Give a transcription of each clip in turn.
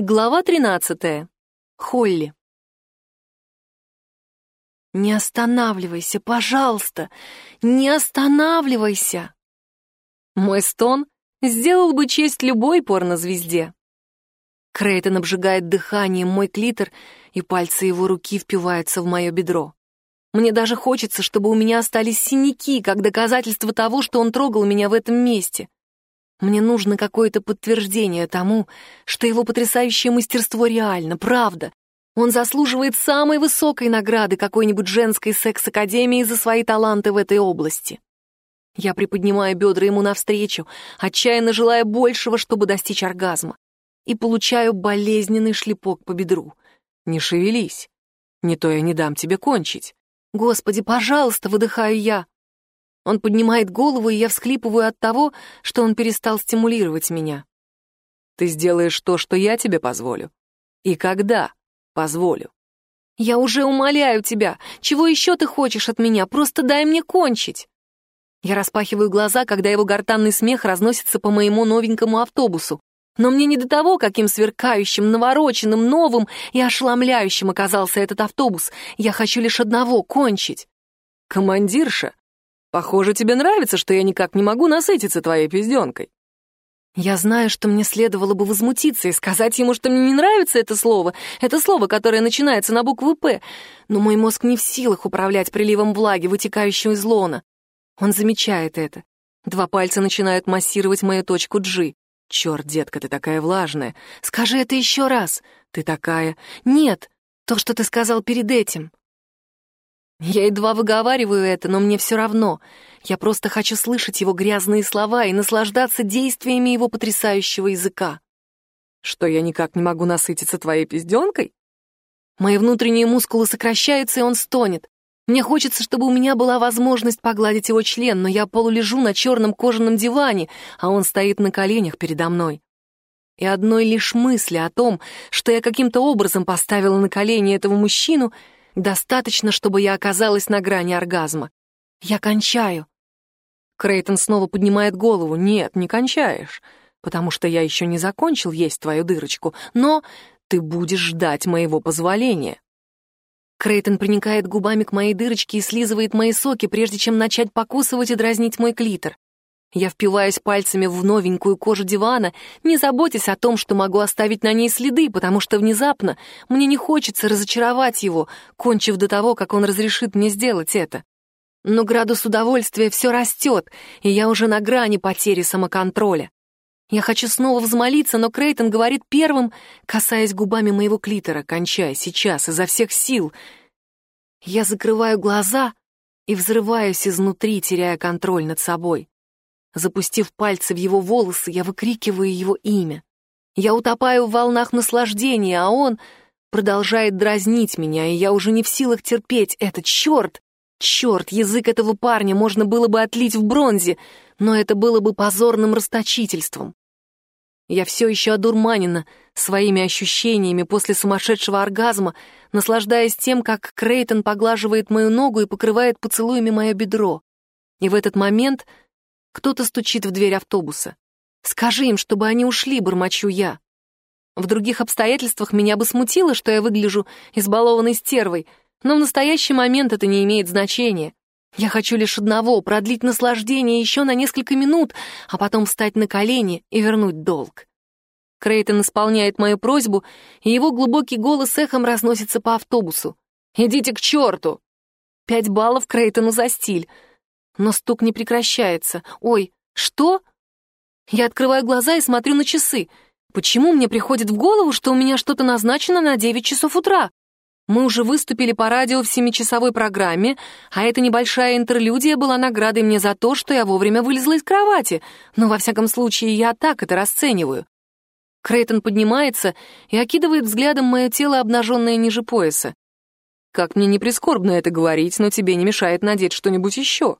Глава 13. Холли. «Не останавливайся, пожалуйста! Не останавливайся!» Мой стон сделал бы честь любой порнозвезде. Крейтон обжигает дыханием мой клитор, и пальцы его руки впиваются в мое бедро. Мне даже хочется, чтобы у меня остались синяки, как доказательство того, что он трогал меня в этом месте. Мне нужно какое-то подтверждение тому, что его потрясающее мастерство реально, правда. Он заслуживает самой высокой награды какой-нибудь женской секс-академии за свои таланты в этой области. Я приподнимаю бедра ему навстречу, отчаянно желая большего, чтобы достичь оргазма, и получаю болезненный шлепок по бедру. «Не шевелись, не то я не дам тебе кончить». «Господи, пожалуйста!» — выдыхаю я. Он поднимает голову, и я всхлипываю от того, что он перестал стимулировать меня. Ты сделаешь то, что я тебе позволю. И когда позволю. Я уже умоляю тебя. Чего еще ты хочешь от меня? Просто дай мне кончить. Я распахиваю глаза, когда его гортанный смех разносится по моему новенькому автобусу. Но мне не до того, каким сверкающим, навороченным, новым и ошеломляющим оказался этот автобус. Я хочу лишь одного — кончить. «Командирша, Похоже, тебе нравится, что я никак не могу насытиться твоей пизденкой. Я знаю, что мне следовало бы возмутиться и сказать ему, что мне не нравится это слово, это слово, которое начинается на букву «П», но мой мозг не в силах управлять приливом влаги, вытекающим из лона. Он замечает это. Два пальца начинают массировать мою точку G. Черт, детка, ты такая влажная. Скажи это еще раз. Ты такая... Нет, то, что ты сказал перед этим. Я едва выговариваю это, но мне все равно. Я просто хочу слышать его грязные слова и наслаждаться действиями его потрясающего языка. Что, я никак не могу насытиться твоей пизденкой? Мои внутренние мускулы сокращаются, и он стонет. Мне хочется, чтобы у меня была возможность погладить его член, но я полулежу на черном кожаном диване, а он стоит на коленях передо мной. И одной лишь мысли о том, что я каким-то образом поставила на колени этого мужчину — Достаточно, чтобы я оказалась на грани оргазма. Я кончаю. Крейтон снова поднимает голову. Нет, не кончаешь, потому что я еще не закончил есть твою дырочку, но ты будешь ждать моего позволения. Крейтон приникает губами к моей дырочке и слизывает мои соки, прежде чем начать покусывать и дразнить мой клитор. Я впиваюсь пальцами в новенькую кожу дивана, не заботясь о том, что могу оставить на ней следы, потому что внезапно мне не хочется разочаровать его, кончив до того, как он разрешит мне сделать это. Но градус удовольствия все растет, и я уже на грани потери самоконтроля. Я хочу снова взмолиться, но Крейтон говорит первым, касаясь губами моего клитора, кончая сейчас, изо всех сил. Я закрываю глаза и взрываюсь изнутри, теряя контроль над собой. Запустив пальцы в его волосы, я выкрикиваю его имя. Я утопаю в волнах наслаждения, а он продолжает дразнить меня, и я уже не в силах терпеть это. Черт! Черт, язык этого парня можно было бы отлить в бронзе, но это было бы позорным расточительством. Я все еще одурманена своими ощущениями после сумасшедшего оргазма, наслаждаясь тем, как Крейтон поглаживает мою ногу и покрывает поцелуями мое бедро. И в этот момент кто-то стучит в дверь автобуса. «Скажи им, чтобы они ушли», — бормочу я. В других обстоятельствах меня бы смутило, что я выгляжу избалованной стервой, но в настоящий момент это не имеет значения. Я хочу лишь одного — продлить наслаждение еще на несколько минут, а потом встать на колени и вернуть долг. Крейтон исполняет мою просьбу, и его глубокий голос эхом разносится по автобусу. «Идите к черту!» Пять баллов Крейтону за стиль — но стук не прекращается. Ой, что? Я открываю глаза и смотрю на часы. Почему мне приходит в голову, что у меня что-то назначено на 9 часов утра? Мы уже выступили по радио в семичасовой программе, а эта небольшая интерлюдия была наградой мне за то, что я вовремя вылезла из кровати. Но, во всяком случае, я так это расцениваю. Крейтон поднимается и окидывает взглядом мое тело, обнаженное ниже пояса. Как мне не прискорбно это говорить, но тебе не мешает надеть что-нибудь еще.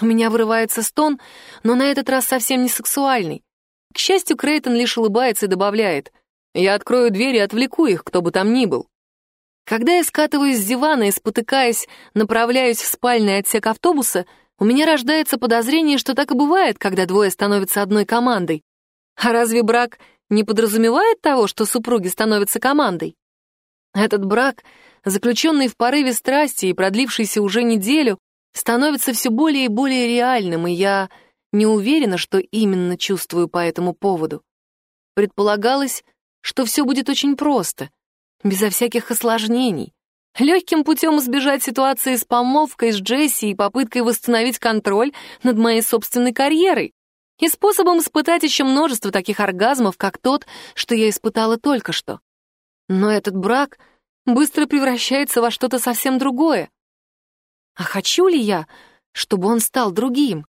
У меня вырывается стон, но на этот раз совсем не сексуальный. К счастью, Крейтон лишь улыбается и добавляет. «Я открою дверь и отвлеку их, кто бы там ни был». Когда я скатываюсь с дивана и, спотыкаясь, направляюсь в спальный отсек автобуса, у меня рождается подозрение, что так и бывает, когда двое становятся одной командой. А разве брак не подразумевает того, что супруги становятся командой. Этот брак, заключенный в порыве страсти и продлившийся уже неделю, становится все более и более реальным, и я не уверена, что именно чувствую по этому поводу. Предполагалось, что все будет очень просто, безо всяких осложнений. Легким путем избежать ситуации с помолвкой с Джесси и попыткой восстановить контроль над моей собственной карьерой. И способом испытать еще множество таких оргазмов, как тот, что я испытала только что. Но этот брак быстро превращается во что-то совсем другое. А хочу ли я, чтобы он стал другим?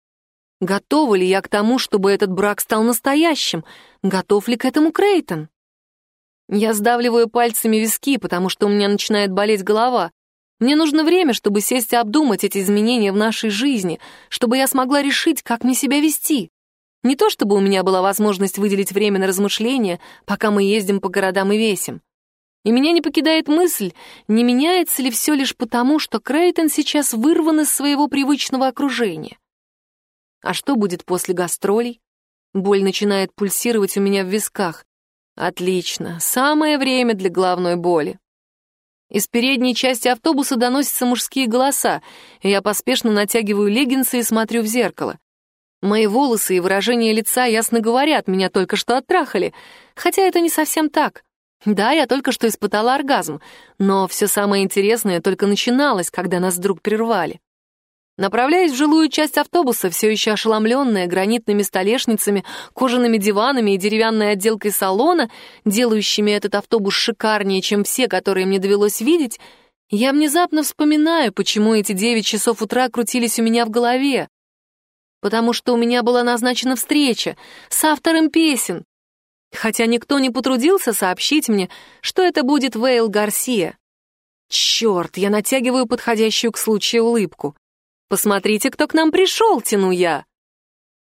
Готова ли я к тому, чтобы этот брак стал настоящим? Готов ли к этому Крейтон? Я сдавливаю пальцами виски, потому что у меня начинает болеть голова. Мне нужно время, чтобы сесть и обдумать эти изменения в нашей жизни, чтобы я смогла решить, как мне себя вести. Не то чтобы у меня была возможность выделить время на размышления, пока мы ездим по городам и весим. И меня не покидает мысль, не меняется ли все лишь потому, что Крейтон сейчас вырван из своего привычного окружения. А что будет после гастролей? Боль начинает пульсировать у меня в висках. Отлично, самое время для головной боли. Из передней части автобуса доносятся мужские голоса, и я поспешно натягиваю леггинсы и смотрю в зеркало. Мои волосы и выражение лица ясно говорят, меня только что оттрахали, хотя это не совсем так. Да, я только что испытала оргазм, но все самое интересное только начиналось, когда нас вдруг прервали. Направляясь в жилую часть автобуса, все еще ошеломленная гранитными столешницами, кожаными диванами и деревянной отделкой салона, делающими этот автобус шикарнее, чем все, которые мне довелось видеть, я внезапно вспоминаю, почему эти девять часов утра крутились у меня в голове потому что у меня была назначена встреча с автором песен, хотя никто не потрудился сообщить мне, что это будет Вейл Гарсия. Черт, я натягиваю подходящую к случаю улыбку. «Посмотрите, кто к нам пришел!» — тяну я.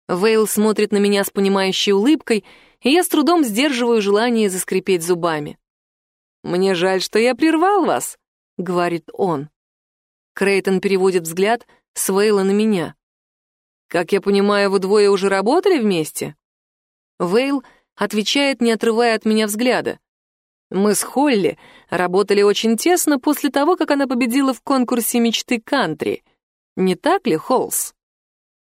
Вейл смотрит на меня с понимающей улыбкой, и я с трудом сдерживаю желание заскрипеть зубами. «Мне жаль, что я прервал вас», — говорит он. Крейтон переводит взгляд с Вейла на меня. «Как я понимаю, вы двое уже работали вместе?» Вейл отвечает, не отрывая от меня взгляда. «Мы с Холли работали очень тесно после того, как она победила в конкурсе мечты кантри. Не так ли, Холлс?»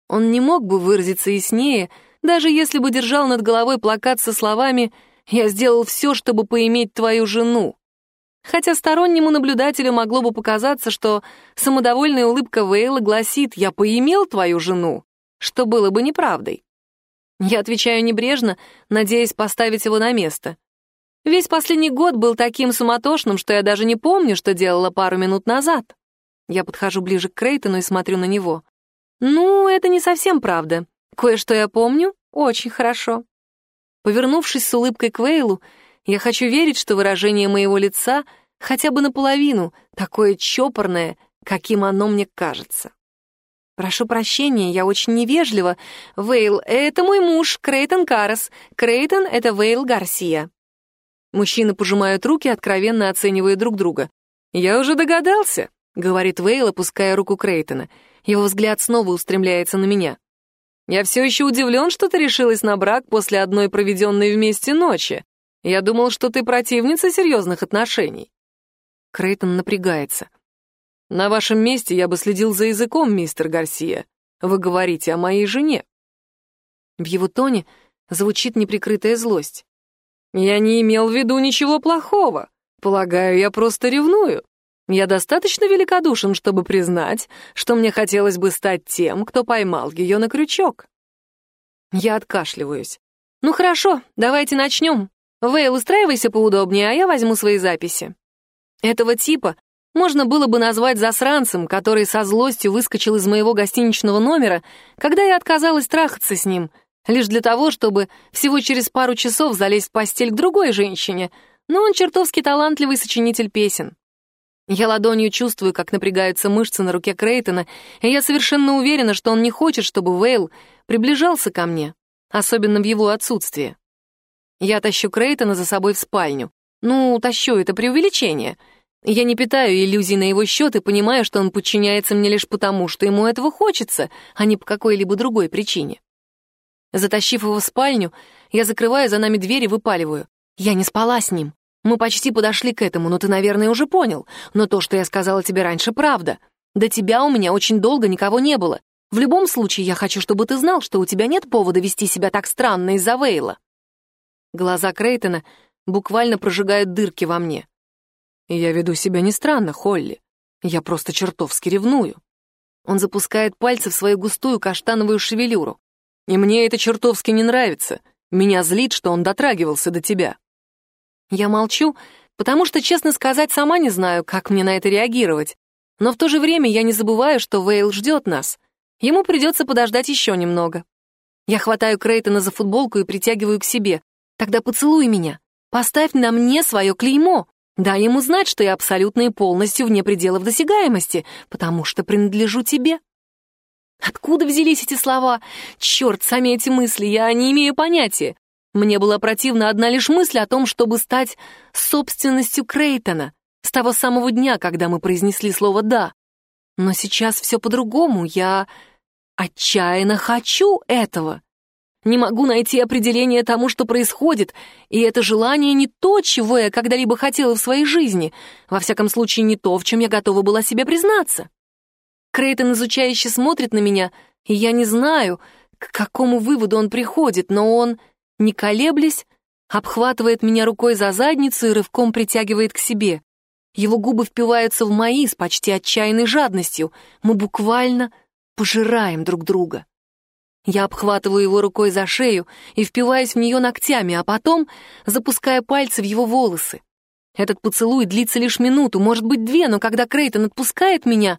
Он не мог бы выразиться яснее, даже если бы держал над головой плакат со словами «Я сделал все, чтобы поиметь твою жену». Хотя стороннему наблюдателю могло бы показаться, что самодовольная улыбка Вейла гласит «Я поимел твою жену», что было бы неправдой. Я отвечаю небрежно, надеясь поставить его на место. Весь последний год был таким суматошным, что я даже не помню, что делала пару минут назад. Я подхожу ближе к Крейтону и смотрю на него. Ну, это не совсем правда. Кое-что я помню очень хорошо. Повернувшись с улыбкой к Вейлу, я хочу верить, что выражение моего лица хотя бы наполовину такое чопорное, каким оно мне кажется. «Прошу прощения, я очень невежлива. Вейл, это мой муж, Крейтон Карас. Крейтон — это Вейл Гарсия». Мужчины пожимают руки, откровенно оценивая друг друга. «Я уже догадался», — говорит Вейл, опуская руку Крейтона. Его взгляд снова устремляется на меня. «Я все еще удивлен, что ты решилась на брак после одной проведенной вместе ночи. Я думал, что ты противница серьезных отношений». Крейтон напрягается. «На вашем месте я бы следил за языком, мистер Гарсия. Вы говорите о моей жене». В его тоне звучит неприкрытая злость. «Я не имел в виду ничего плохого. Полагаю, я просто ревную. Я достаточно великодушен, чтобы признать, что мне хотелось бы стать тем, кто поймал ее на крючок». Я откашливаюсь. «Ну хорошо, давайте начнем. Вейл, устраивайся поудобнее, а я возьму свои записи. Этого типа можно было бы назвать засранцем, который со злостью выскочил из моего гостиничного номера, когда я отказалась трахаться с ним, лишь для того, чтобы всего через пару часов залезть в постель к другой женщине, но он чертовски талантливый сочинитель песен. Я ладонью чувствую, как напрягаются мышцы на руке Крейтона, и я совершенно уверена, что он не хочет, чтобы Вейл приближался ко мне, особенно в его отсутствие. Я тащу Крейтона за собой в спальню. Ну, тащу, это преувеличение. Я не питаю иллюзий на его счет и понимаю, что он подчиняется мне лишь потому, что ему этого хочется, а не по какой-либо другой причине. Затащив его в спальню, я закрываю за нами дверь и выпаливаю. Я не спала с ним. Мы почти подошли к этому, но ты, наверное, уже понял. Но то, что я сказала тебе раньше, правда. До тебя у меня очень долго никого не было. В любом случае, я хочу, чтобы ты знал, что у тебя нет повода вести себя так странно из-за Вейла». Глаза Крейтона буквально прожигают дырки во мне. «Я веду себя не странно, Холли. Я просто чертовски ревную». Он запускает пальцы в свою густую каштановую шевелюру. «И мне это чертовски не нравится. Меня злит, что он дотрагивался до тебя». Я молчу, потому что, честно сказать, сама не знаю, как мне на это реагировать. Но в то же время я не забываю, что Вейл ждет нас. Ему придется подождать еще немного. Я хватаю Крейтона за футболку и притягиваю к себе. Тогда поцелуй меня. Поставь на мне свое клеймо. Дай ему знать, что я абсолютно и полностью вне пределов досягаемости, потому что принадлежу тебе. Откуда взялись эти слова? Черт, сами эти мысли, я не имею понятия. Мне была противна одна лишь мысль о том, чтобы стать собственностью Крейтона с того самого дня, когда мы произнесли слово «да». Но сейчас все по-другому, я отчаянно хочу этого. Не могу найти определение тому, что происходит, и это желание не то, чего я когда-либо хотела в своей жизни, во всяком случае не то, в чем я готова была себе признаться. Крейтон изучающе смотрит на меня, и я не знаю, к какому выводу он приходит, но он не колеблясь, обхватывает меня рукой за задницу и рывком притягивает к себе. Его губы впиваются в мои с почти отчаянной жадностью. Мы буквально пожираем друг друга. Я обхватываю его рукой за шею и впиваюсь в нее ногтями, а потом запуская пальцы в его волосы. Этот поцелуй длится лишь минуту, может быть, две, но когда Крейтон отпускает меня,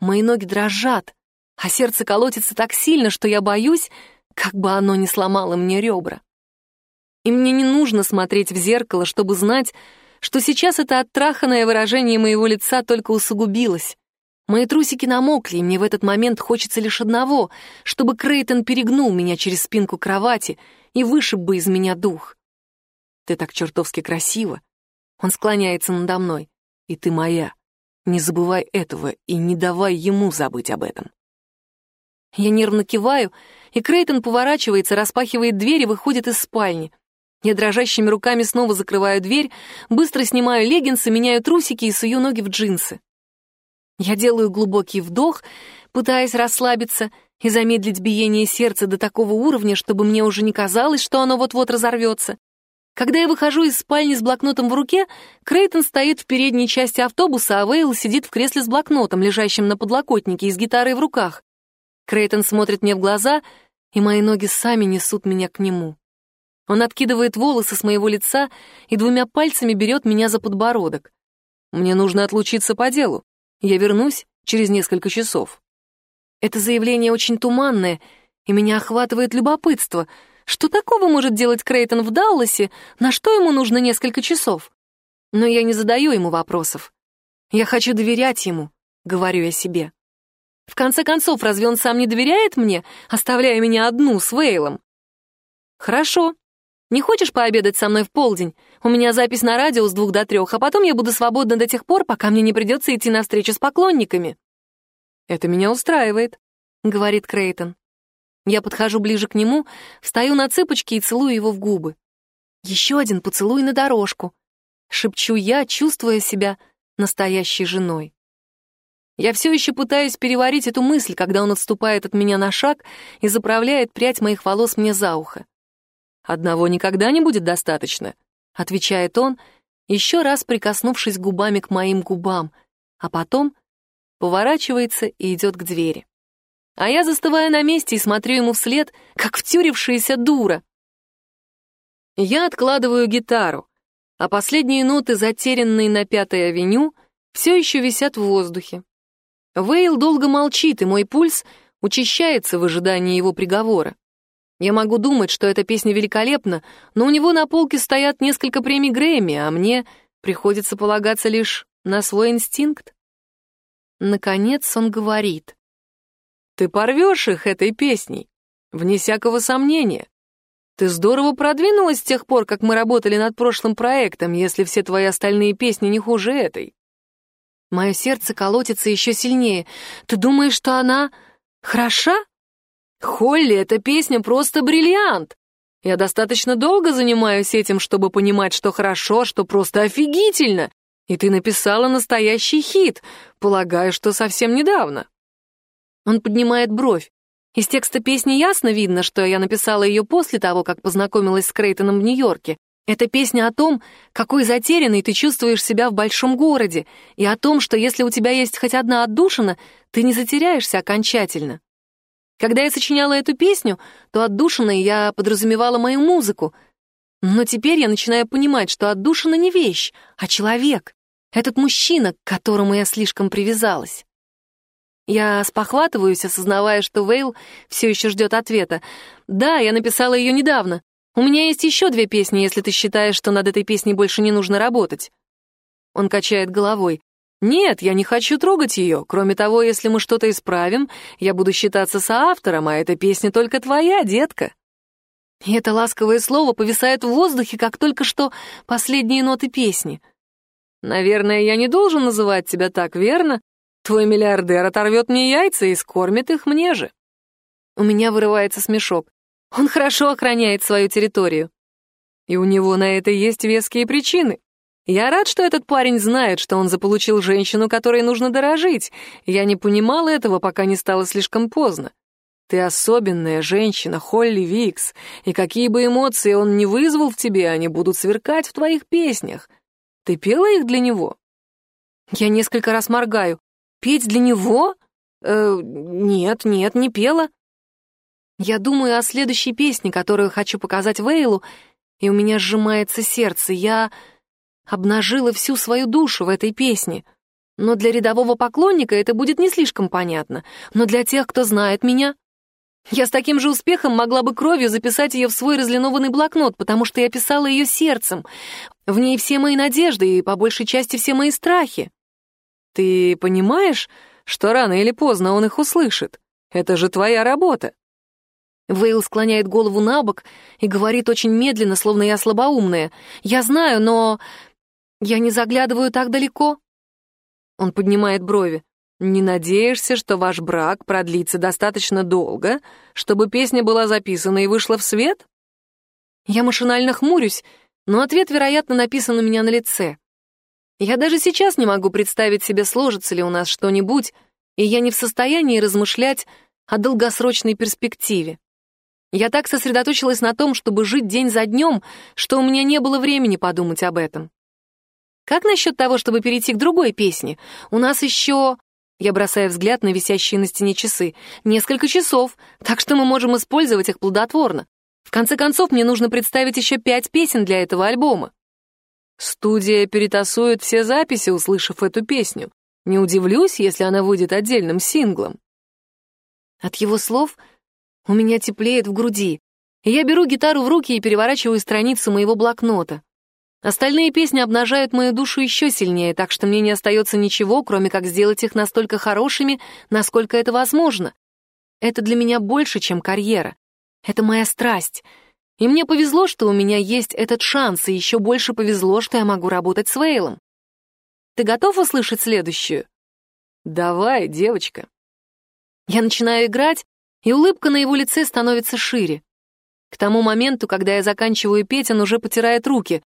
мои ноги дрожат, а сердце колотится так сильно, что я боюсь, как бы оно не сломало мне ребра. И мне не нужно смотреть в зеркало, чтобы знать, что сейчас это оттраханное выражение моего лица только усугубилось. Мои трусики намокли, и мне в этот момент хочется лишь одного, чтобы Крейтон перегнул меня через спинку кровати и вышиб бы из меня дух. «Ты так чертовски красива!» Он склоняется надо мной. «И ты моя. Не забывай этого и не давай ему забыть об этом». Я нервно киваю, и Крейтон поворачивается, распахивает дверь и выходит из спальни. Я дрожащими руками снова закрываю дверь, быстро снимаю леггинсы, меняю трусики и сую ноги в джинсы. Я делаю глубокий вдох, пытаясь расслабиться и замедлить биение сердца до такого уровня, чтобы мне уже не казалось, что оно вот-вот разорвется. Когда я выхожу из спальни с блокнотом в руке, Крейтон стоит в передней части автобуса, а Вейл сидит в кресле с блокнотом, лежащим на подлокотнике и с гитарой в руках. Крейтон смотрит мне в глаза, и мои ноги сами несут меня к нему. Он откидывает волосы с моего лица и двумя пальцами берет меня за подбородок. Мне нужно отлучиться по делу. Я вернусь через несколько часов. Это заявление очень туманное, и меня охватывает любопытство. Что такого может делать Крейтон в Далласе, на что ему нужно несколько часов? Но я не задаю ему вопросов. Я хочу доверять ему, говорю я себе. В конце концов, разве он сам не доверяет мне, оставляя меня одну с Вейлом? Хорошо, не хочешь пообедать со мной в полдень? У меня запись на радио с двух до трех, а потом я буду свободна до тех пор, пока мне не придется идти на встречу с поклонниками». «Это меня устраивает», — говорит Крейтон. Я подхожу ближе к нему, встаю на цыпочки и целую его в губы. «Еще один поцелуй на дорожку», — шепчу я, чувствуя себя настоящей женой. Я все еще пытаюсь переварить эту мысль, когда он отступает от меня на шаг и заправляет прядь моих волос мне за ухо. «Одного никогда не будет достаточно», — отвечает он, еще раз прикоснувшись губами к моим губам, а потом поворачивается и идет к двери. А я застываю на месте и смотрю ему вслед, как втюрившаяся дура. Я откладываю гитару, а последние ноты, затерянные на Пятой авеню, все еще висят в воздухе. Вейл долго молчит, и мой пульс учащается в ожидании его приговора. Я могу думать, что эта песня великолепна, но у него на полке стоят несколько премий Грэмми, а мне приходится полагаться лишь на свой инстинкт. Наконец он говорит. «Ты порвешь их этой песней, вне всякого сомнения. Ты здорово продвинулась с тех пор, как мы работали над прошлым проектом, если все твои остальные песни не хуже этой». Мое сердце колотится еще сильнее. «Ты думаешь, что она хороша?» «Холли, эта песня просто бриллиант! Я достаточно долго занимаюсь этим, чтобы понимать, что хорошо, что просто офигительно. И ты написала настоящий хит, полагаю, что совсем недавно». Он поднимает бровь. Из текста песни ясно видно, что я написала ее после того, как познакомилась с Крейтоном в Нью-Йорке. Это песня о том, какой затерянный ты чувствуешь себя в большом городе, и о том, что если у тебя есть хоть одна отдушина, ты не затеряешься окончательно. Когда я сочиняла эту песню, то отдушиной я подразумевала мою музыку. Но теперь я начинаю понимать, что отдушина не вещь, а человек. Этот мужчина, к которому я слишком привязалась. Я спохватываюсь, осознавая, что Вейл все еще ждет ответа. Да, я написала ее недавно. У меня есть еще две песни, если ты считаешь, что над этой песней больше не нужно работать. Он качает головой. Нет, я не хочу трогать ее. Кроме того, если мы что-то исправим, я буду считаться соавтором, а эта песня только твоя, детка. И это ласковое слово повисает в воздухе, как только что последние ноты песни. Наверное, я не должен называть тебя так, верно? Твой миллиардер оторвет мне яйца и скормит их мне же. У меня вырывается смешок. Он хорошо охраняет свою территорию. И у него на это есть веские причины. Я рад, что этот парень знает, что он заполучил женщину, которой нужно дорожить. Я не понимал этого, пока не стало слишком поздно. Ты особенная женщина, Холли Викс, и какие бы эмоции он ни вызвал в тебе, они будут сверкать в твоих песнях. Ты пела их для него? Я несколько раз моргаю. Петь для него? Э, нет, нет, не пела. Я думаю о следующей песне, которую хочу показать Вейлу, и у меня сжимается сердце. Я обнажила всю свою душу в этой песне. Но для рядового поклонника это будет не слишком понятно. Но для тех, кто знает меня... Я с таким же успехом могла бы кровью записать ее в свой разлинованный блокнот, потому что я писала ее сердцем. В ней все мои надежды и, по большей части, все мои страхи. Ты понимаешь, что рано или поздно он их услышит? Это же твоя работа. Вейл склоняет голову на бок и говорит очень медленно, словно я слабоумная. «Я знаю, но я не заглядываю так далеко». Он поднимает брови. «Не надеешься, что ваш брак продлится достаточно долго, чтобы песня была записана и вышла в свет?» Я машинально хмурюсь, но ответ, вероятно, написан у меня на лице. Я даже сейчас не могу представить себе, сложится ли у нас что-нибудь, и я не в состоянии размышлять о долгосрочной перспективе. Я так сосредоточилась на том, чтобы жить день за днем, что у меня не было времени подумать об этом. Как насчет того, чтобы перейти к другой песне? У нас еще... Я бросаю взгляд на висящие на стене часы. Несколько часов, так что мы можем использовать их плодотворно. В конце концов, мне нужно представить еще пять песен для этого альбома. Студия перетасует все записи, услышав эту песню. Не удивлюсь, если она выйдет отдельным синглом. От его слов у меня теплеет в груди. Я беру гитару в руки и переворачиваю страницу моего блокнота. Остальные песни обнажают мою душу еще сильнее, так что мне не остается ничего, кроме как сделать их настолько хорошими, насколько это возможно. Это для меня больше, чем карьера. Это моя страсть — и мне повезло, что у меня есть этот шанс, и еще больше повезло, что я могу работать с Вейлом. Ты готов услышать следующую? Давай, девочка. Я начинаю играть, и улыбка на его лице становится шире. К тому моменту, когда я заканчиваю петь, он уже потирает руки.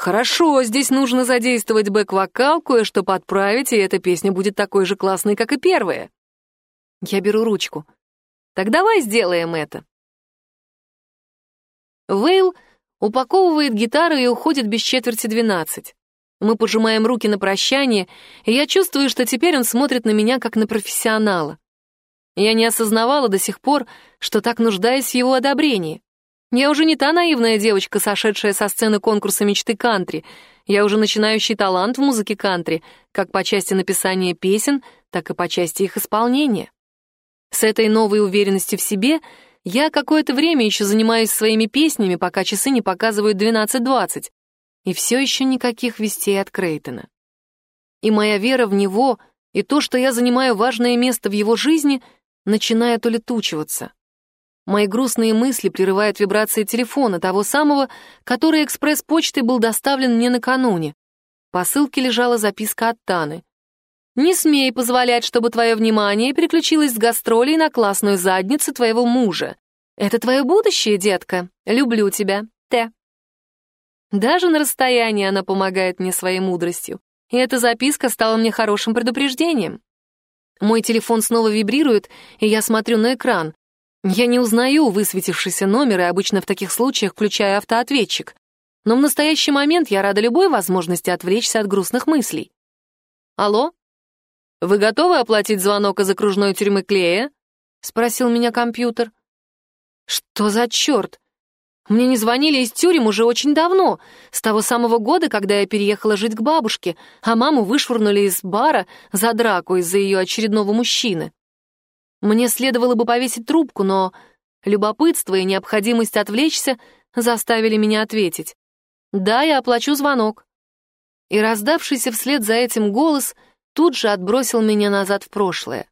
Хорошо, здесь нужно задействовать бэк-вокал, кое-что подправить, и эта песня будет такой же классной, как и первая. Я беру ручку. Так давай сделаем это. Вейл упаковывает гитару и уходит без четверти двенадцать. Мы пожимаем руки на прощание, и я чувствую, что теперь он смотрит на меня как на профессионала. Я не осознавала до сих пор, что так нуждаюсь в его одобрении. Я уже не та наивная девочка, сошедшая со сцены конкурса мечты кантри. Я уже начинающий талант в музыке кантри, как по части написания песен, так и по части их исполнения. С этой новой уверенностью в себе — я какое-то время еще занимаюсь своими песнями, пока часы не показывают 12.20, и все еще никаких вестей от Крейтона. И моя вера в него, и то, что я занимаю важное место в его жизни, начинает улетучиваться. Мои грустные мысли прерывают вибрации телефона, того самого, который экспресс-почтой был доставлен мне накануне. В посылке лежала записка от Таны. Не смей позволять, чтобы твое внимание переключилось с гастролей на классную задницу твоего мужа. Это твое будущее, детка. Люблю тебя. Т. Даже на расстоянии она помогает мне своей мудростью. И эта записка стала мне хорошим предупреждением. Мой телефон снова вибрирует, и я смотрю на экран. Я не узнаю высветившийся номер и обычно в таких случаях включаю автоответчик. Но в настоящий момент я рада любой возможности отвлечься от грустных мыслей. «Алло? Вы готовы оплатить звонок из окружной тюрьмы Клея?» — спросил меня компьютер. «Что за черт? Мне не звонили из тюрем уже очень давно, с того самого года, когда я переехала жить к бабушке, а маму вышвырнули из бара за драку из-за ее очередного мужчины. Мне следовало бы повесить трубку, но любопытство и необходимость отвлечься заставили меня ответить. «Да, я оплачу звонок». И раздавшийся вслед за этим голос тут же отбросил меня назад в прошлое.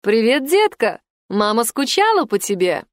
«Привет, детка! Мама скучала по тебе!»